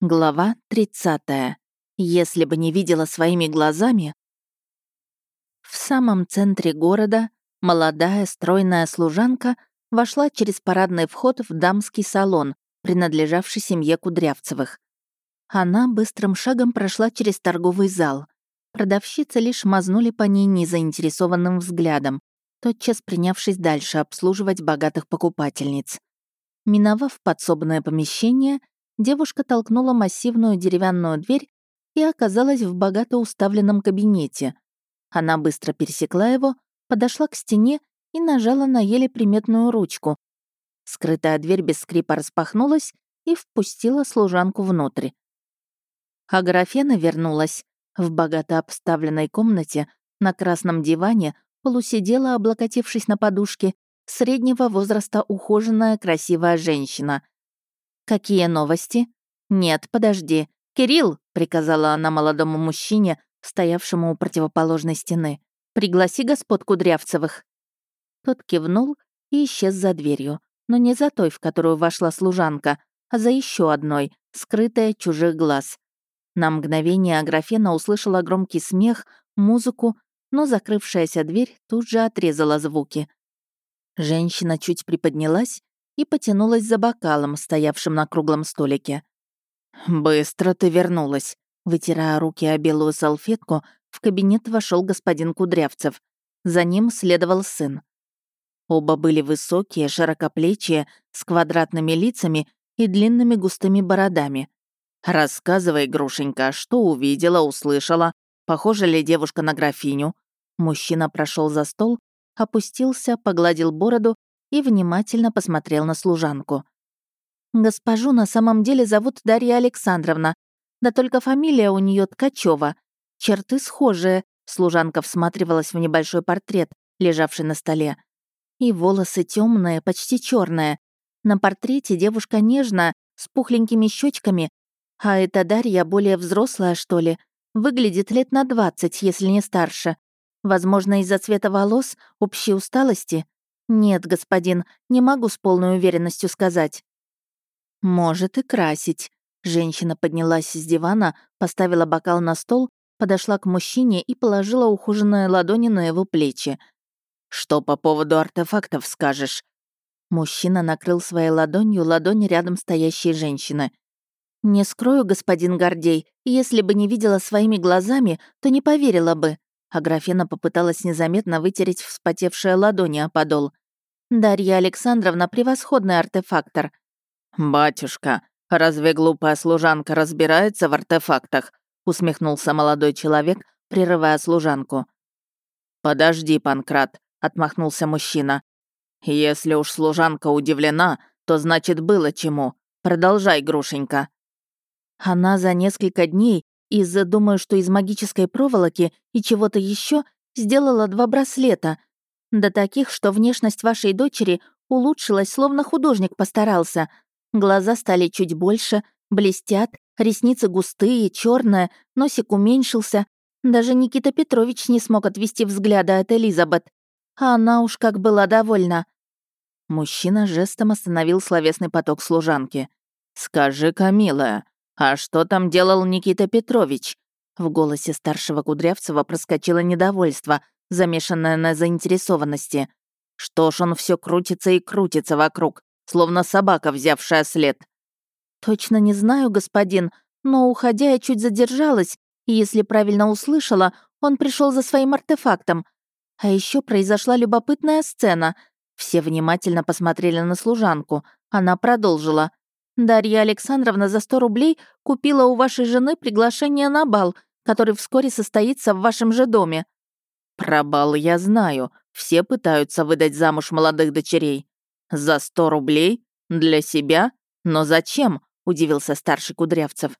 Глава 30. Если бы не видела своими глазами... В самом центре города молодая стройная служанка вошла через парадный вход в дамский салон, принадлежавший семье Кудрявцевых. Она быстрым шагом прошла через торговый зал. Продавщицы лишь мазнули по ней незаинтересованным взглядом, тотчас принявшись дальше обслуживать богатых покупательниц. Миновав подсобное помещение, девушка толкнула массивную деревянную дверь и оказалась в богато уставленном кабинете. Она быстро пересекла его, подошла к стене и нажала на еле приметную ручку. Скрытая дверь без скрипа распахнулась и впустила служанку внутрь. Аграфена вернулась. В богато обставленной комнате на красном диване полусидела, облокотившись на подушке, среднего возраста ухоженная красивая женщина — «Какие новости?» «Нет, подожди. Кирилл!» — приказала она молодому мужчине, стоявшему у противоположной стены. «Пригласи господ Кудрявцевых». Тот кивнул и исчез за дверью, но не за той, в которую вошла служанка, а за еще одной, скрытая чужих глаз. На мгновение Аграфена услышала громкий смех, музыку, но закрывшаяся дверь тут же отрезала звуки. Женщина чуть приподнялась и потянулась за бокалом, стоявшим на круглом столике. «Быстро ты вернулась», — вытирая руки о белую салфетку, в кабинет вошел господин Кудрявцев. За ним следовал сын. Оба были высокие, широкоплечие, с квадратными лицами и длинными густыми бородами. «Рассказывай, Грушенька, что увидела, услышала? Похожа ли девушка на графиню?» Мужчина прошел за стол, опустился, погладил бороду и внимательно посмотрел на служанку. «Госпожу на самом деле зовут Дарья Александровна, да только фамилия у нее Ткачева. Черты схожие», — служанка всматривалась в небольшой портрет, лежавший на столе. «И волосы темные, почти черные. На портрете девушка нежная, с пухленькими щечками, а эта Дарья более взрослая, что ли. Выглядит лет на двадцать, если не старше. Возможно, из-за цвета волос, общей усталости. «Нет, господин, не могу с полной уверенностью сказать». «Может и красить». Женщина поднялась с дивана, поставила бокал на стол, подошла к мужчине и положила ухоженные ладони на его плечи. «Что по поводу артефактов скажешь?» Мужчина накрыл своей ладонью ладонь рядом стоящей женщины. «Не скрою, господин Гордей, если бы не видела своими глазами, то не поверила бы а графина попыталась незаметно вытереть вспотевшие ладони о подол. «Дарья Александровна — превосходный артефактор». «Батюшка, разве глупая служанка разбирается в артефактах?» — усмехнулся молодой человек, прерывая служанку. «Подожди, Панкрат», — отмахнулся мужчина. «Если уж служанка удивлена, то значит было чему. Продолжай, Грушенька». Она за несколько дней из-за, думаю, что из магической проволоки и чего-то еще сделала два браслета. Да таких, что внешность вашей дочери улучшилась, словно художник постарался. Глаза стали чуть больше, блестят, ресницы густые, черные, носик уменьшился. Даже Никита Петрович не смог отвести взгляда от Элизабет. А она уж как была довольна. Мужчина жестом остановил словесный поток служанки. «Скажи-ка, милая, «А что там делал Никита Петрович?» В голосе старшего Кудрявцева проскочило недовольство, замешанное на заинтересованности. Что ж он все крутится и крутится вокруг, словно собака, взявшая след. «Точно не знаю, господин, но, уходя, я чуть задержалась, и, если правильно услышала, он пришел за своим артефактом. А еще произошла любопытная сцена. Все внимательно посмотрели на служанку. Она продолжила. Дарья Александровна за 100 рублей купила у вашей жены приглашение на бал, который вскоре состоится в вашем же доме». «Про бал я знаю. Все пытаются выдать замуж молодых дочерей. За 100 рублей? Для себя? Но зачем?» — удивился старший Кудрявцев.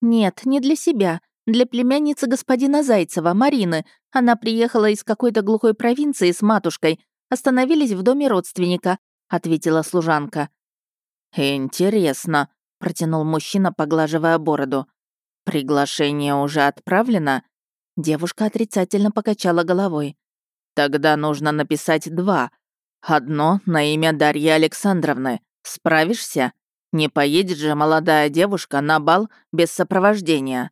«Нет, не для себя. Для племянницы господина Зайцева, Марины. Она приехала из какой-то глухой провинции с матушкой. Остановились в доме родственника», — ответила служанка. «Интересно», — протянул мужчина, поглаживая бороду. «Приглашение уже отправлено?» Девушка отрицательно покачала головой. «Тогда нужно написать два. Одно на имя Дарьи Александровны. Справишься?» Не поедет же молодая девушка на бал без сопровождения.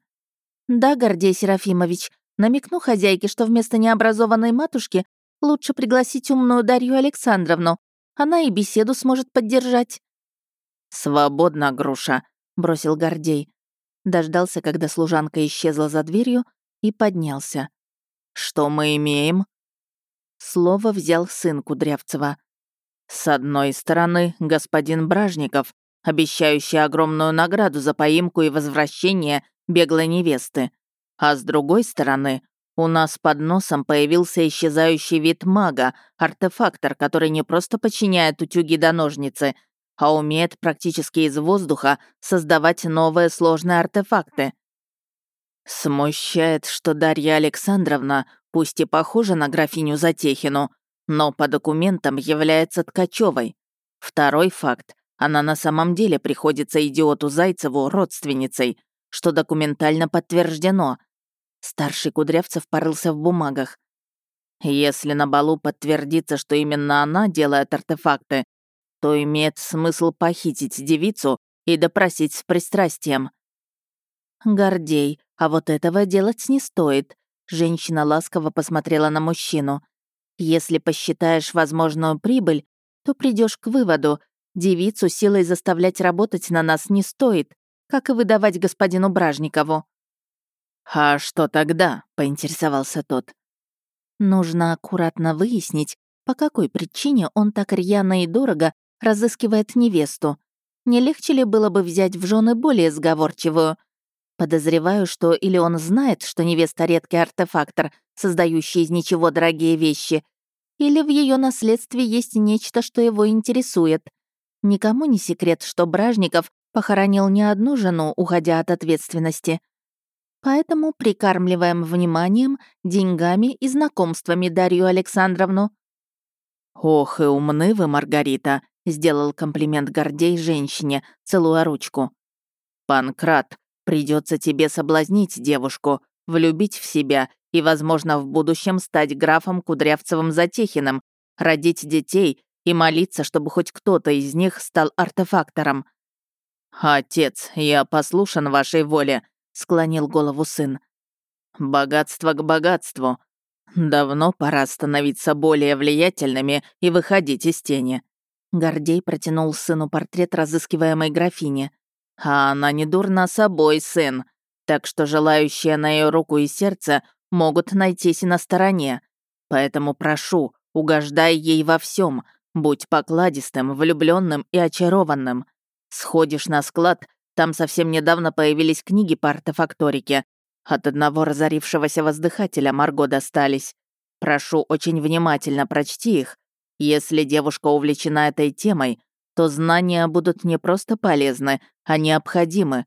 Да, Гордей Серафимович, намекну хозяйке, что вместо необразованной матушки лучше пригласить умную Дарью Александровну. Она и беседу сможет поддержать. «Свободно, груша», — бросил Гордей. Дождался, когда служанка исчезла за дверью, и поднялся. «Что мы имеем?» Слово взял сын Кудрявцева. «С одной стороны, господин Бражников, обещающий огромную награду за поимку и возвращение беглой невесты. А с другой стороны, у нас под носом появился исчезающий вид мага, артефактор, который не просто подчиняет утюги до ножницы, а умеет практически из воздуха создавать новые сложные артефакты. Смущает, что Дарья Александровна, пусть и похожа на графиню Затехину, но по документам является Ткачевой. Второй факт. Она на самом деле приходится идиоту Зайцеву родственницей, что документально подтверждено. Старший Кудрявцев порылся в бумагах. Если на балу подтвердится, что именно она делает артефакты, то имеет смысл похитить девицу и допросить с пристрастием. Гордей, а вот этого делать не стоит. Женщина ласково посмотрела на мужчину. Если посчитаешь возможную прибыль, то придешь к выводу, девицу силой заставлять работать на нас не стоит, как и выдавать господину Бражникову. «А что тогда?» — поинтересовался тот. Нужно аккуратно выяснить, по какой причине он так рьяно и дорого разыскивает невесту. Не легче ли было бы взять в жены более сговорчивую? Подозреваю, что или он знает, что невеста — редкий артефактор, создающий из ничего дорогие вещи, или в ее наследстве есть нечто, что его интересует. Никому не секрет, что Бражников похоронил не одну жену, уходя от ответственности. Поэтому прикармливаем вниманием, деньгами и знакомствами Дарью Александровну. «Ох и умны вы, Маргарита!» — сделал комплимент Гордей женщине, целуя ручку. «Панкрат, придется тебе соблазнить девушку, влюбить в себя и, возможно, в будущем стать графом Кудрявцевым-Затехиным, родить детей и молиться, чтобы хоть кто-то из них стал артефактором». «Отец, я послушан вашей воле», — склонил голову сын. «Богатство к богатству. Давно пора становиться более влиятельными и выходить из тени. Гордей протянул сыну портрет разыскиваемой графини. «А она не дурна собой, сын, так что желающие на ее руку и сердце могут найтись и на стороне. Поэтому прошу, угождай ей во всем, будь покладистым, влюбленным и очарованным. Сходишь на склад, там совсем недавно появились книги по артефакторике. От одного разорившегося воздыхателя Марго достались. Прошу, очень внимательно прочти их если девушка увлечена этой темой, то знания будут не просто полезны, а необходимы.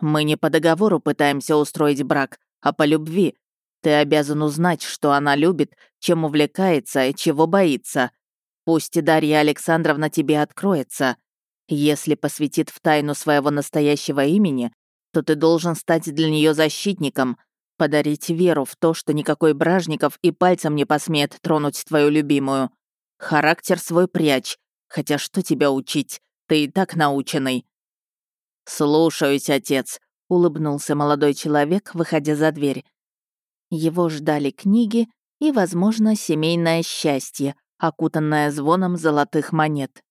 Мы не по договору пытаемся устроить брак, а по любви. Ты обязан узнать, что она любит, чем увлекается и чего боится. Пусть и Дарья Александровна тебе откроется. Если посвятит в тайну своего настоящего имени, то ты должен стать для нее защитником, подарить веру в то, что никакой Бражников и пальцем не посмеет тронуть твою любимую. Характер свой прячь. Хотя что тебя учить? Ты и так наученный». «Слушаюсь, отец», — улыбнулся молодой человек, выходя за дверь. Его ждали книги и, возможно, семейное счастье, окутанное звоном золотых монет.